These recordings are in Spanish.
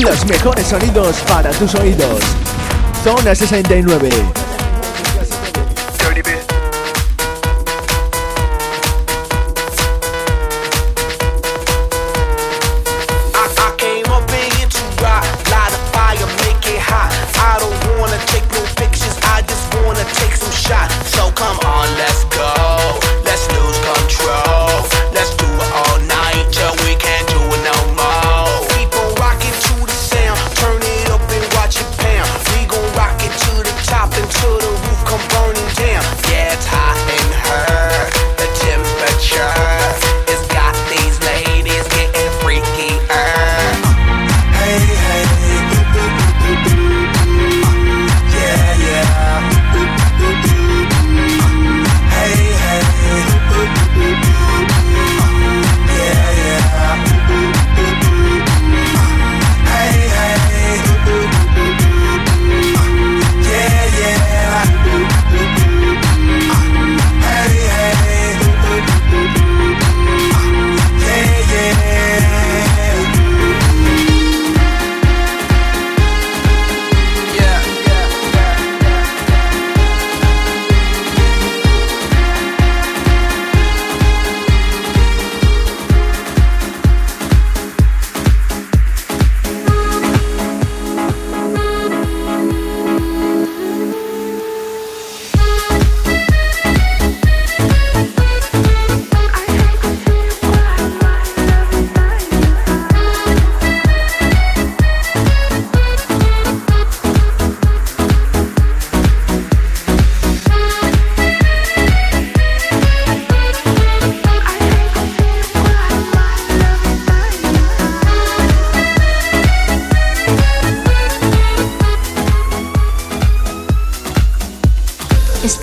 Los mejores sonidos para tus oídos. Zona 69.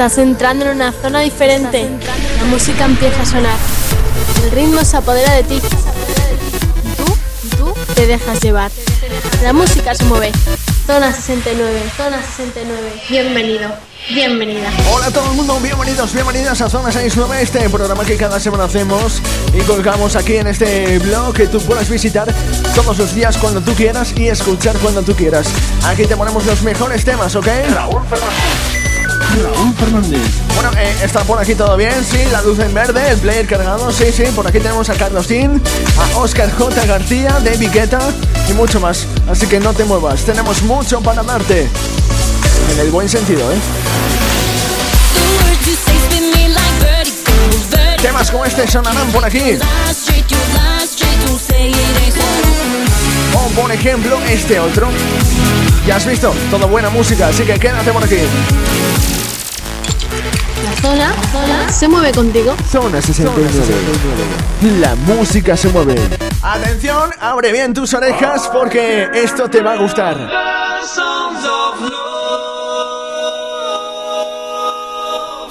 Estás entrando en una zona diferente. La música empieza a sonar. El ritmo se apodera de ti. Tú, tú te dejas llevar. La música se mueve. Zona 69, Zona 69. Bienvenido, bienvenida. Hola a todo el mundo, bienvenidos, bienvenidas a Zona 69, este programa que cada semana hacemos y colgamos aquí en este blog que tú puedas visitar todos los días cuando tú quieras y escuchar cuando tú quieras. Aquí te ponemos los mejores temas, ¿ok? Raúl Fernández. Bueno, eh, está por aquí todo bien, sí, la luz en verde, el player cargado, sí, sí, por aquí tenemos a Carlos Tin, a Oscar J. García, David Guetta y mucho más. Así que no te muevas, tenemos mucho para darte. En el buen sentido, ¿eh? Temas como este sonarán por aquí. O por ejemplo este otro. Ya has visto, toda buena música, así que quédate por aquí. La zona, la zona se mueve contigo. Zona 69. La música se mueve. Atención, abre bien tus orejas porque esto te va a gustar.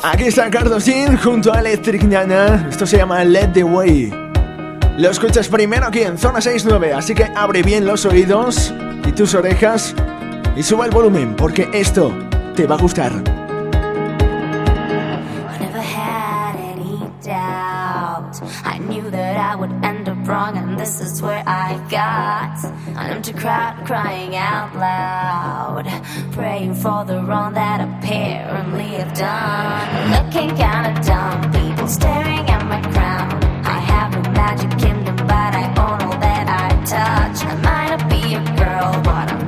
Aquí está Carlos Jean junto a Electric Nana. Esto se llama Let the Way. Lo escuchas primero aquí en Zona 69, así que abre bien los oídos y tus orejas y sube el volumen porque esto te va a gustar. wrong, and this is where I got an empty crowd crying out loud, praying for the wrong that apparently I've done. Looking kinda dumb, people staring at my crown. I have a magic kingdom, but I own all that I touch. I might not be a girl, but I'm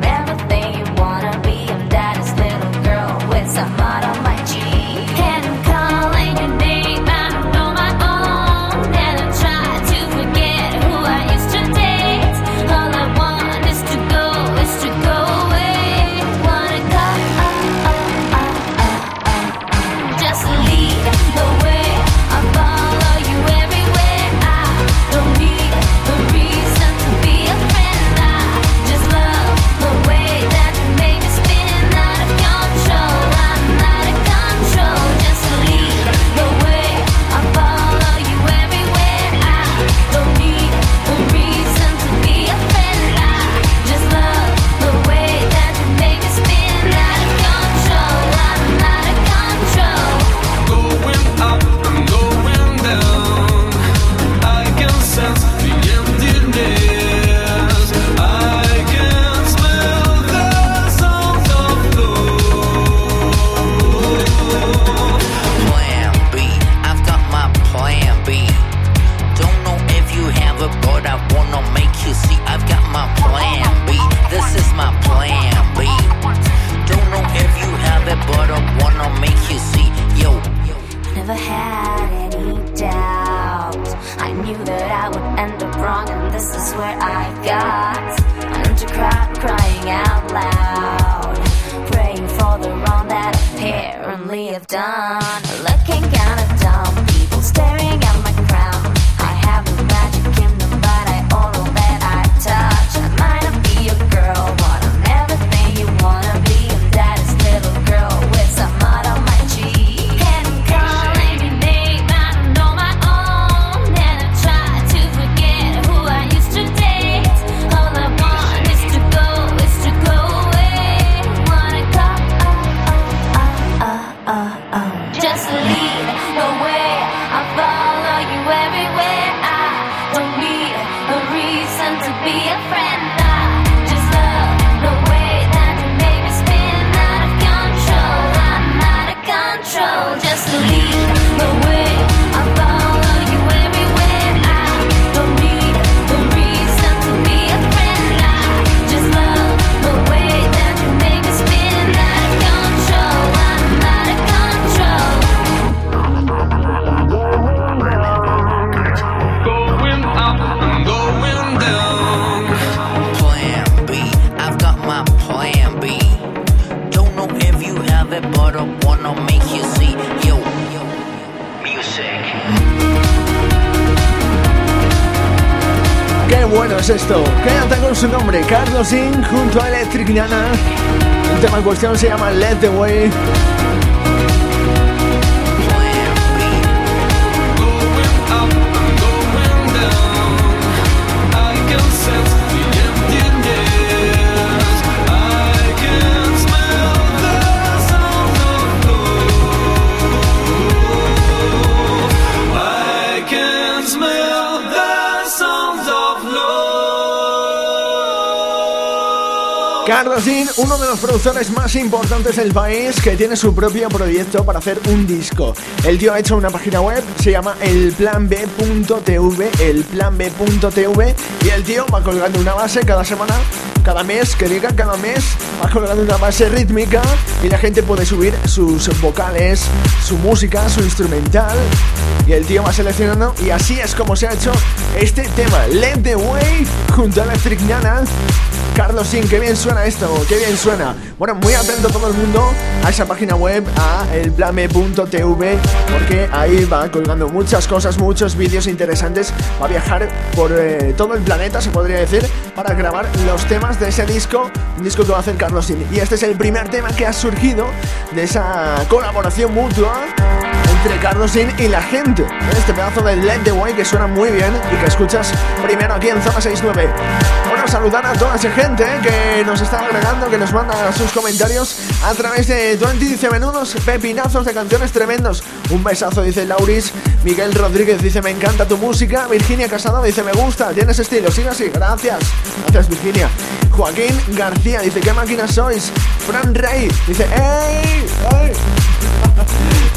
El tema en cuestión se llama Let the Way. Uno de los productores más importantes del país que tiene su propio proyecto para hacer un disco. El tío ha hecho una página web, se llama elplanb.tv, elplanb.tv y el tío va colgando una base cada semana, cada mes, que diga cada mes, va colgando una base rítmica y la gente puede subir sus vocales, su música, su instrumental y el tío va seleccionando y así es como se ha hecho este tema, Let the Way, junto a Electric Nana. Carlos Sin, qué bien suena esto, qué bien suena. Bueno, muy atento todo el mundo a esa página web, a elplame.tv, porque ahí va colgando muchas cosas, muchos vídeos interesantes. Va a viajar por eh, todo el planeta, se podría decir, para grabar los temas de ese disco, un disco que va a hacer Carlos Sin. Y este es el primer tema que ha surgido de esa colaboración mutua entre Carlos Sin y la gente. Este pedazo de Let the Way que suena muy bien y que escuchas primero aquí en Zona 69. Saludar a toda esa gente que nos está agregando, que nos manda sus comentarios a través de 20. Dice menudos pepinazos de canciones tremendos. Un besazo, dice Lauris. Miguel Rodríguez dice me encanta tu música. Virginia Casado dice me gusta, tienes estilo. Sigue así, gracias. Gracias, Virginia. Joaquín García dice qué máquina sois. Fran Rey dice ¡Ey! ¡Ey!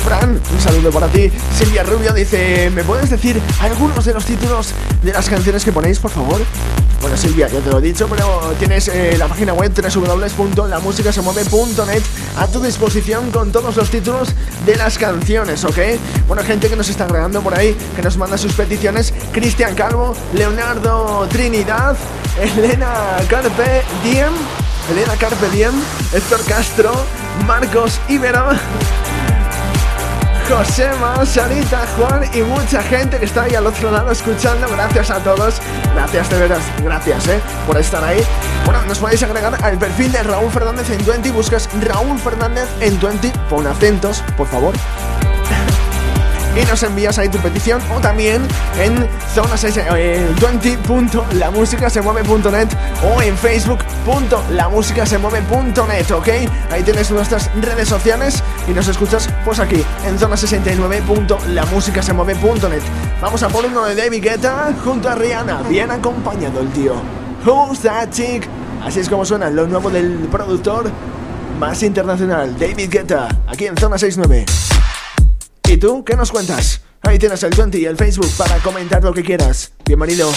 Fran, un saludo para ti. Silvia Rubio dice, ¿me puedes decir algunos de los títulos de las canciones que ponéis, por favor? Bueno, Silvia, ya te lo he dicho, pero tienes eh, la página web www.lamusicasemueve.net a tu disposición con todos los títulos de las canciones, ¿ok? Bueno, gente que nos está agregando por ahí, que nos manda sus peticiones. Cristian Calvo, Leonardo Trinidad, Elena Carpe Diem, Elena Carpe Diem, Héctor Castro, Marcos Ibero. Josema, Sarita, Juan y mucha gente que está ahí al otro lado escuchando. Gracias a todos. Gracias de veras. Gracias, eh, por estar ahí. Bueno, nos podéis agregar al perfil de Raúl Fernández en 20. Buscas Raúl Fernández en 20. Pon acentos, por favor y nos envías ahí tu petición o también en zona 6, eh, 20.lamusicasemueve.net o en facebook.lamusicasemueve.net, ¿ok? Ahí tienes nuestras redes sociales y nos escuchas pues aquí en zona 69.lamusicasemueve.net. Vamos a por uno de David Guetta junto a Rihanna, bien acompañado el tío. Who's that chick? Así es como suena lo nuevo del productor más internacional, David Guetta, aquí en zona 69. ¿Y tú qué nos cuentas? Ahí tienes el 20 y el Facebook para comentar lo que quieras. Bienvenido.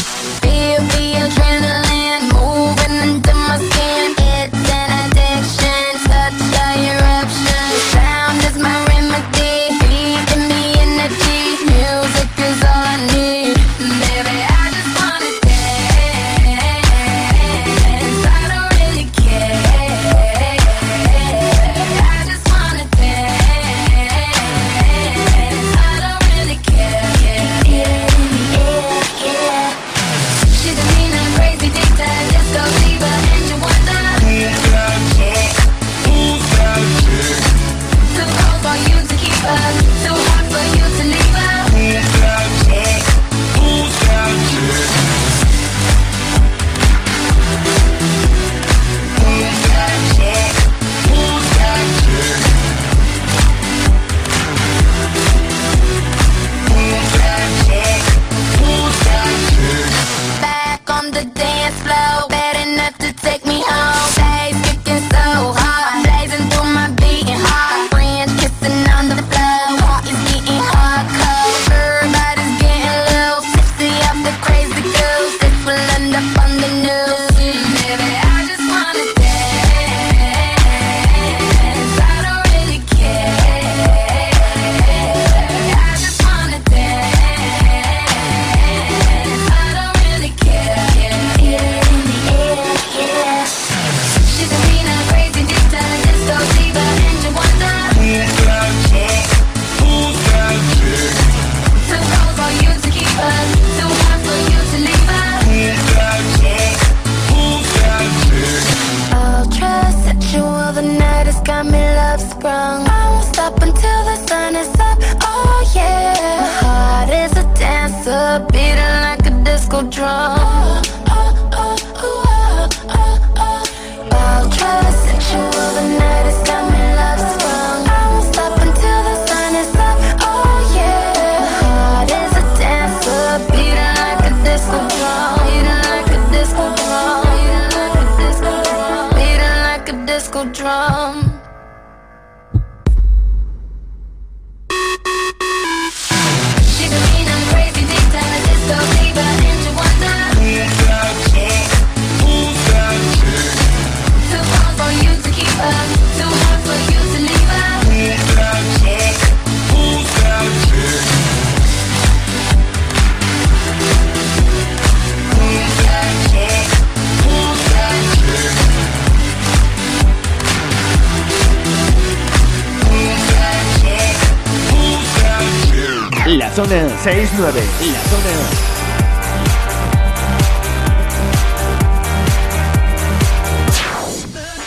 zona 69. La zona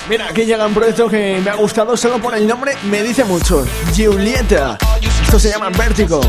Mira, aquí llega un proyecto que me ha gustado solo por el nombre, me dice mucho. Julieta. Esto se llama Vértigo.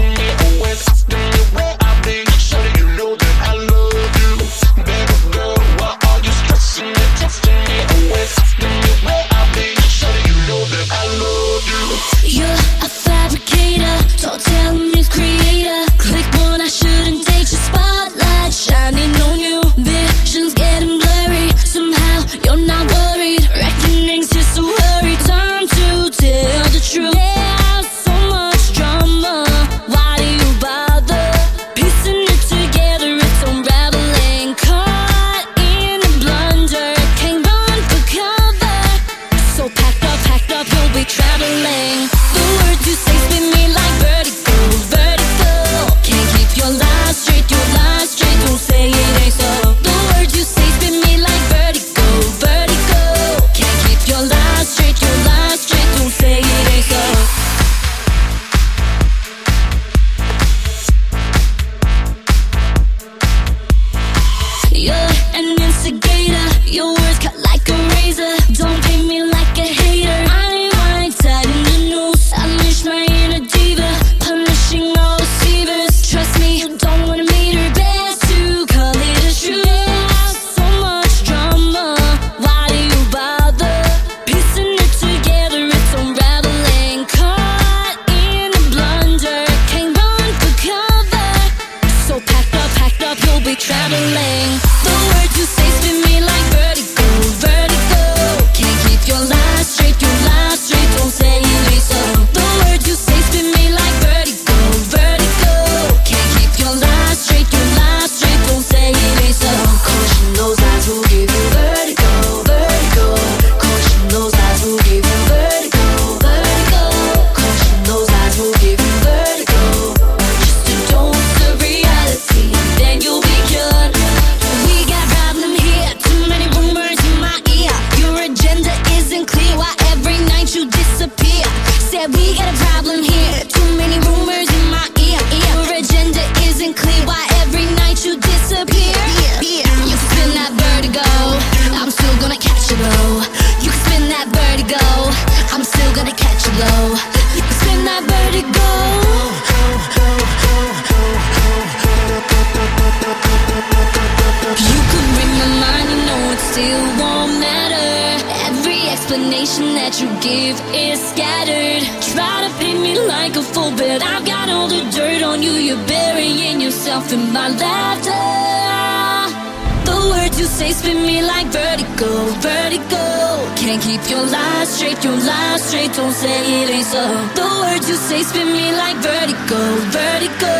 Keep your lies straight, your lies straight. Don't say it ain't so. The words you say spin me like vertigo, vertigo.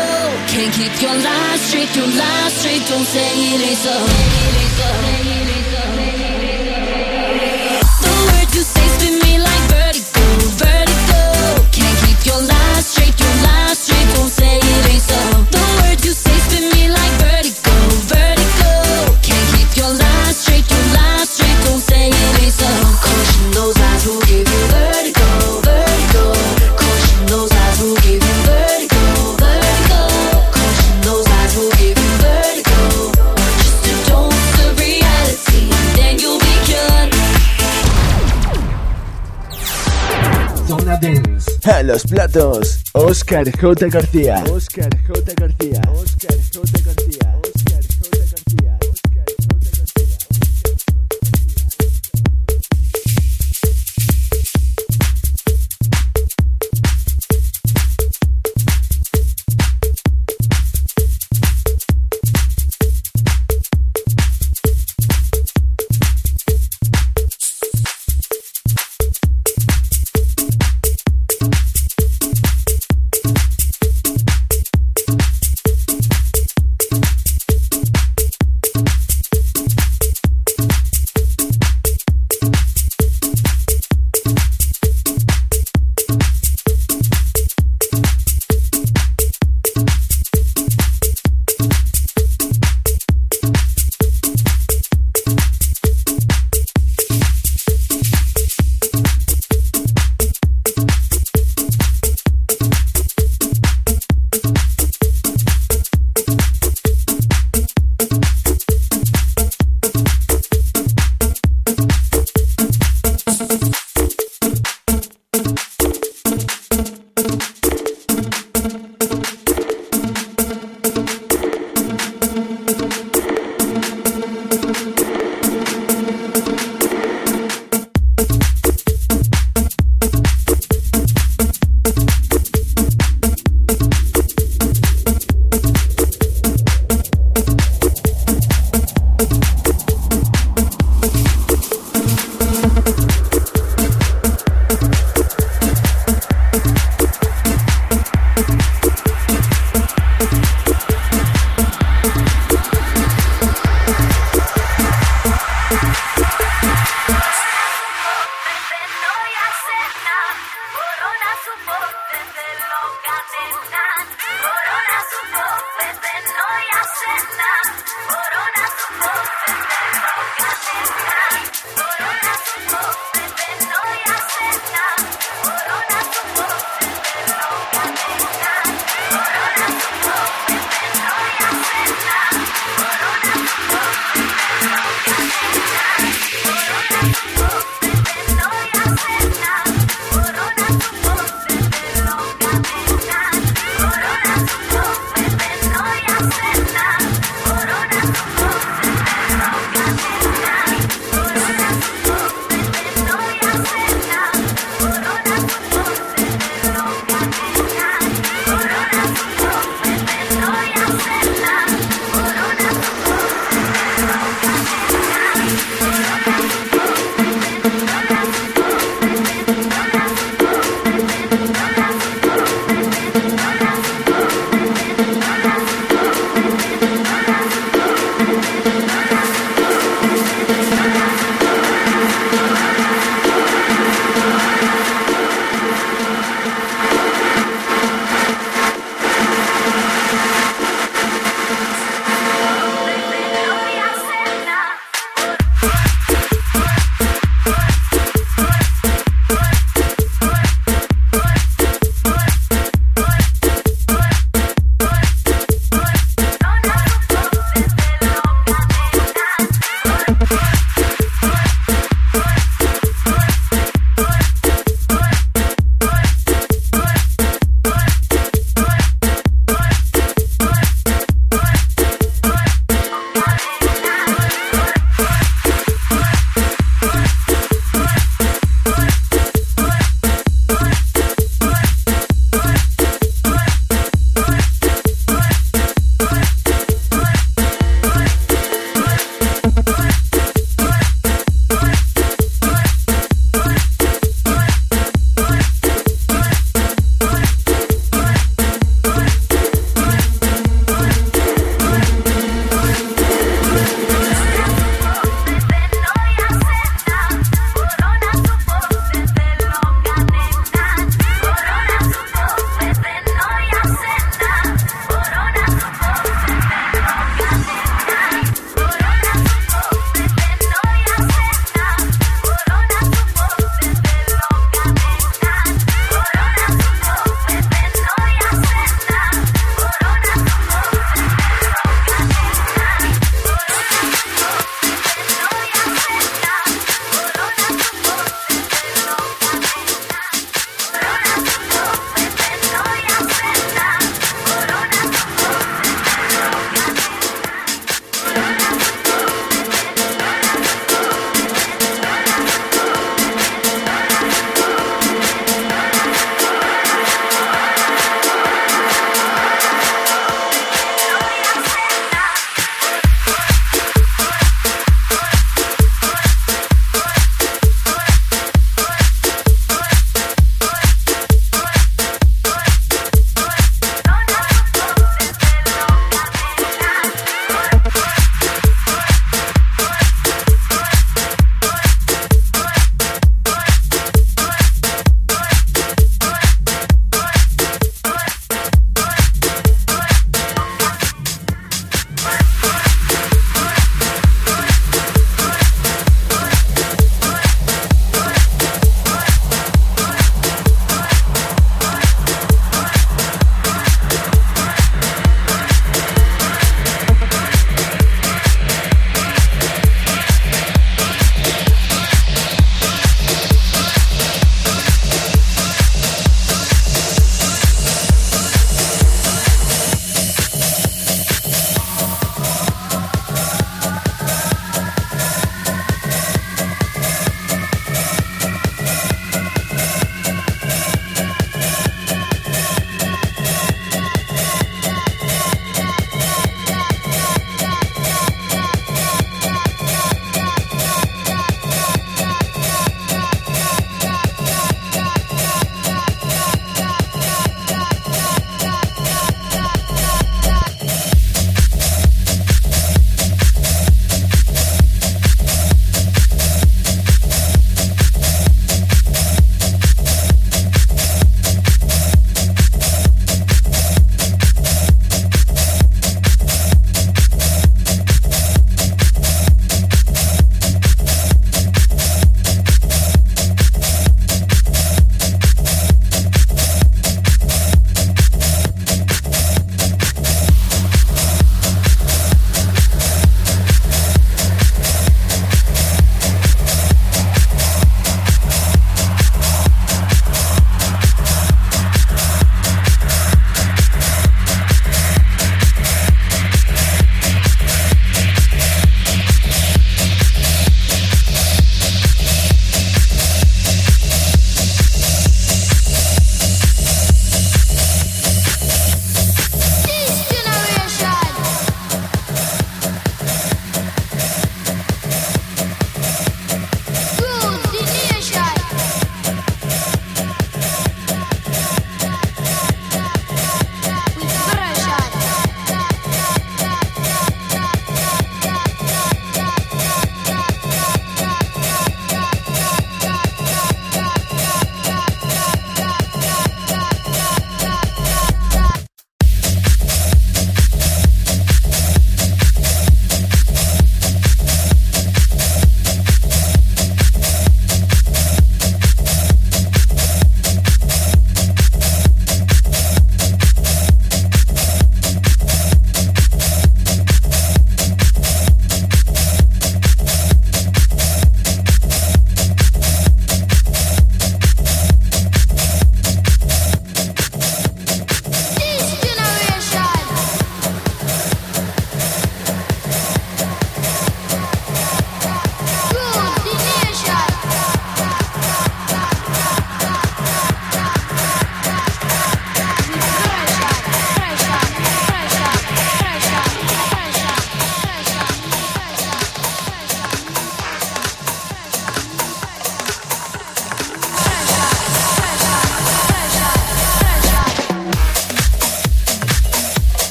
Can't keep your lies straight, your lies straight. Don't say it ain't so. The words you say spin me Zona Dance. A los platos, Oscar J. García. Oscar J. García. Oscar J. García. Oscar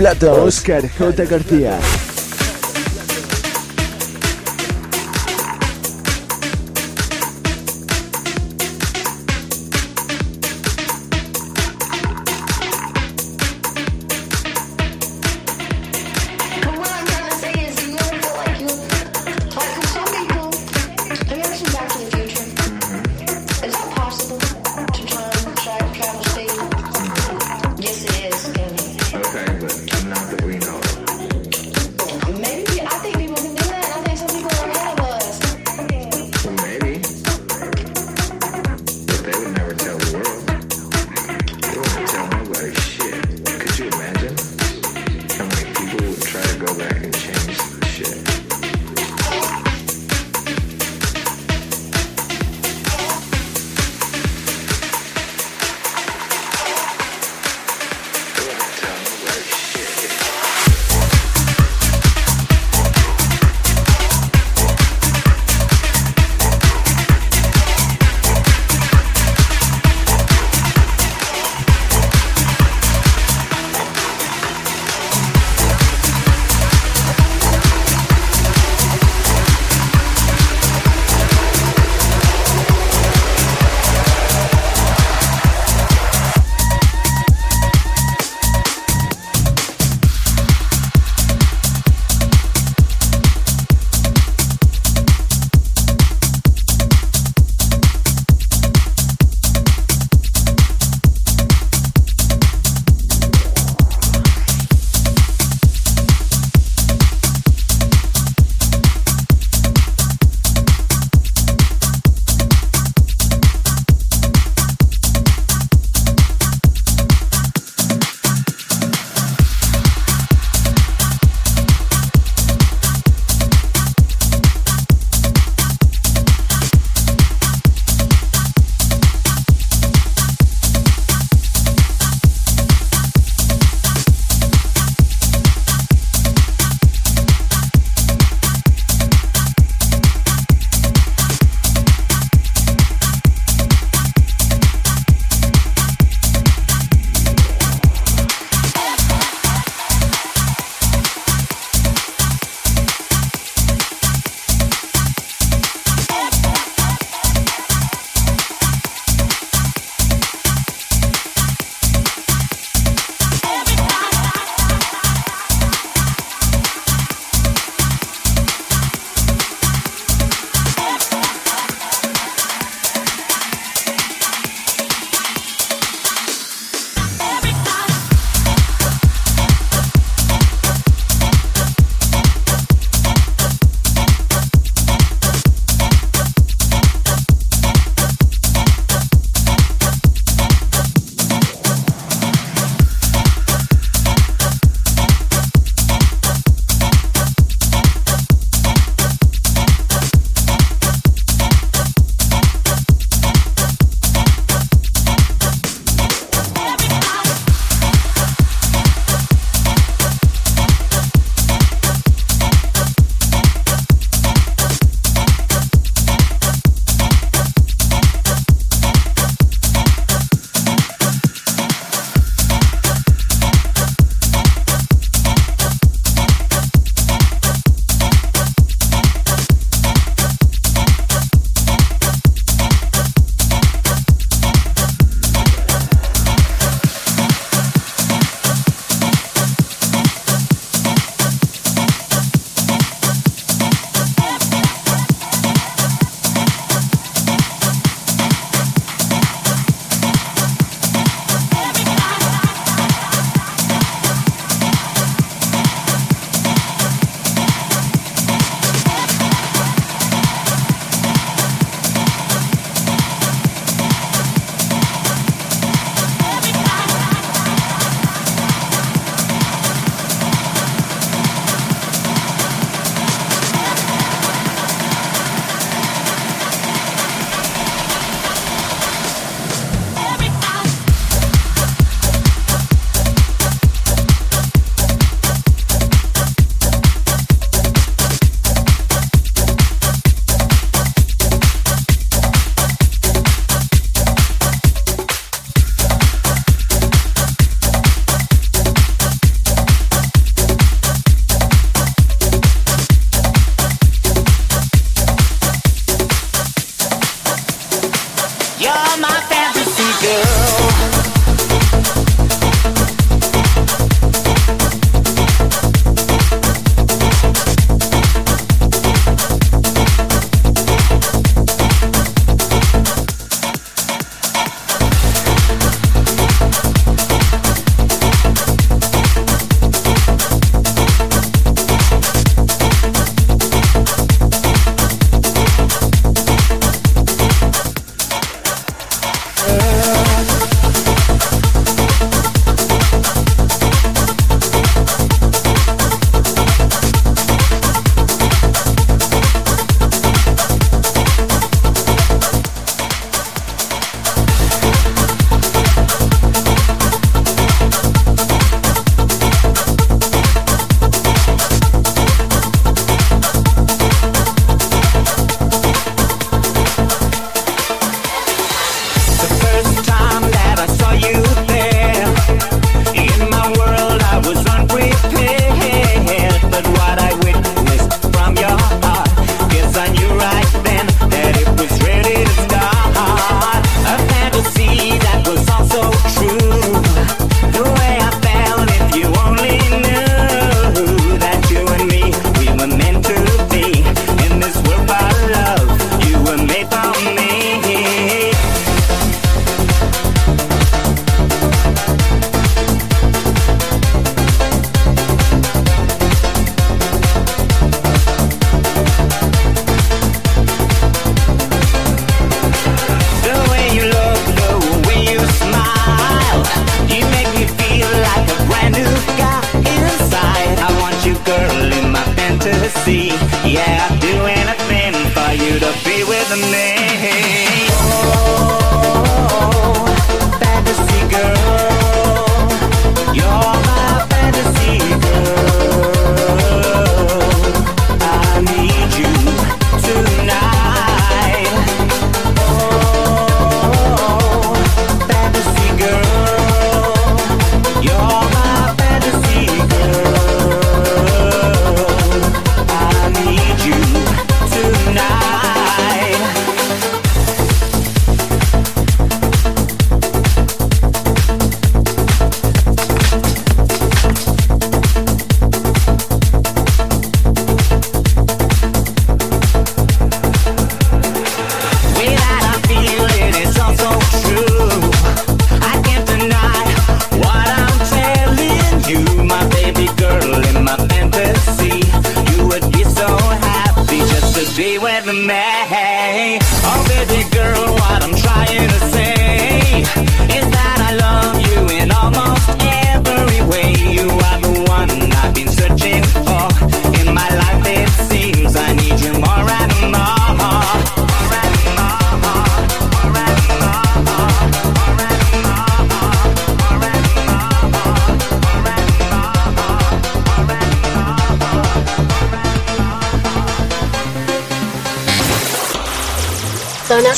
platos. Oscar J. García.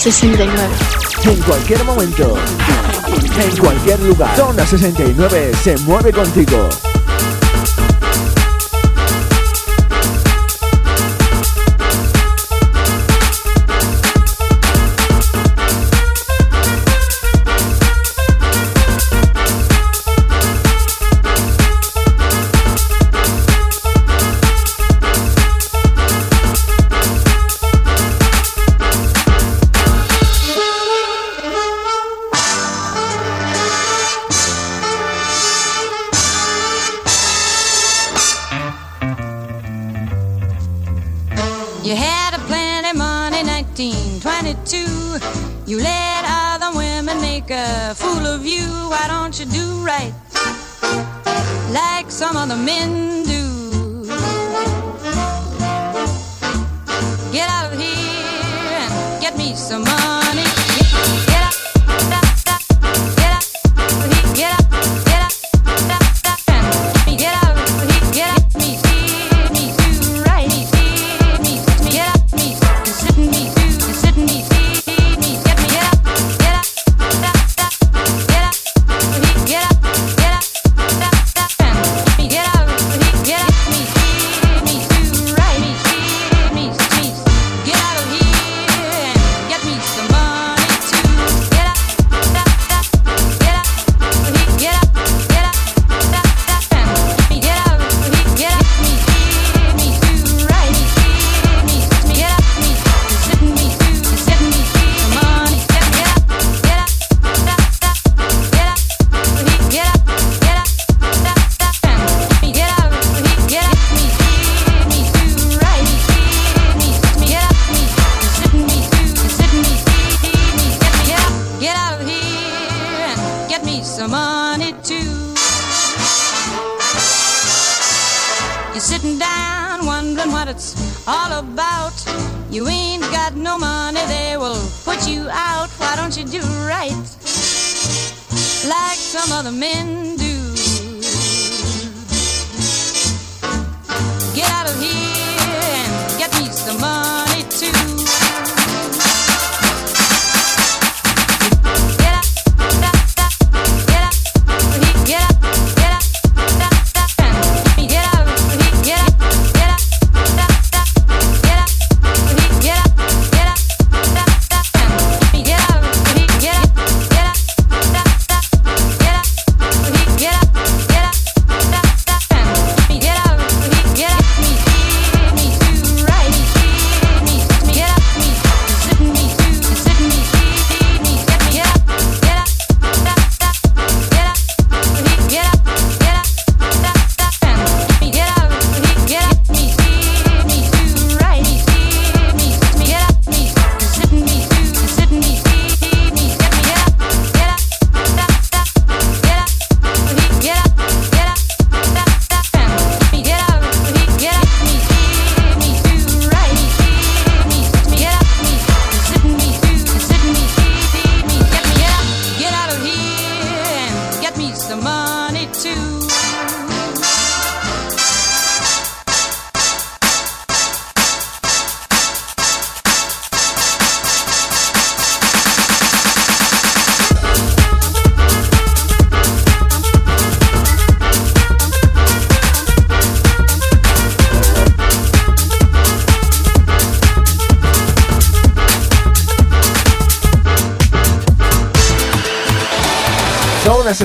69. En cualquier momento, en cualquier lugar, Zona 69 se mueve contigo.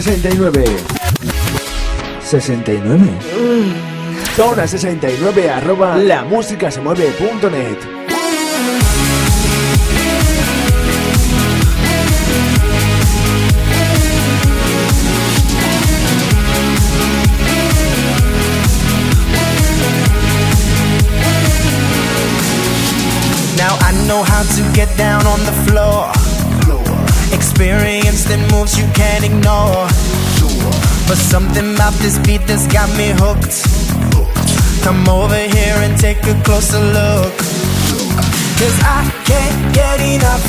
69. 69. Mm. Zona 69 arroba la música se mueve.net. Now I to get down on the floor. Experienced in moves you can't ignore. But something about this beat that's got me hooked. Come over here and take a closer look. Cause I can't get enough.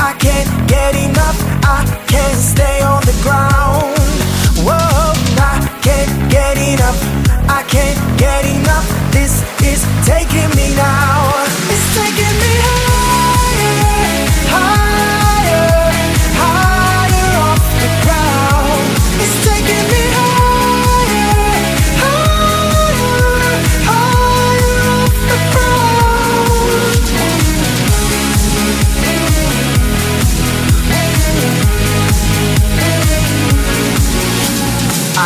I can't get enough. I can't stay on the ground. Whoa, I can't get enough. I can't get enough. This is taking me now. It's taking me higher,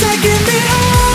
taking me home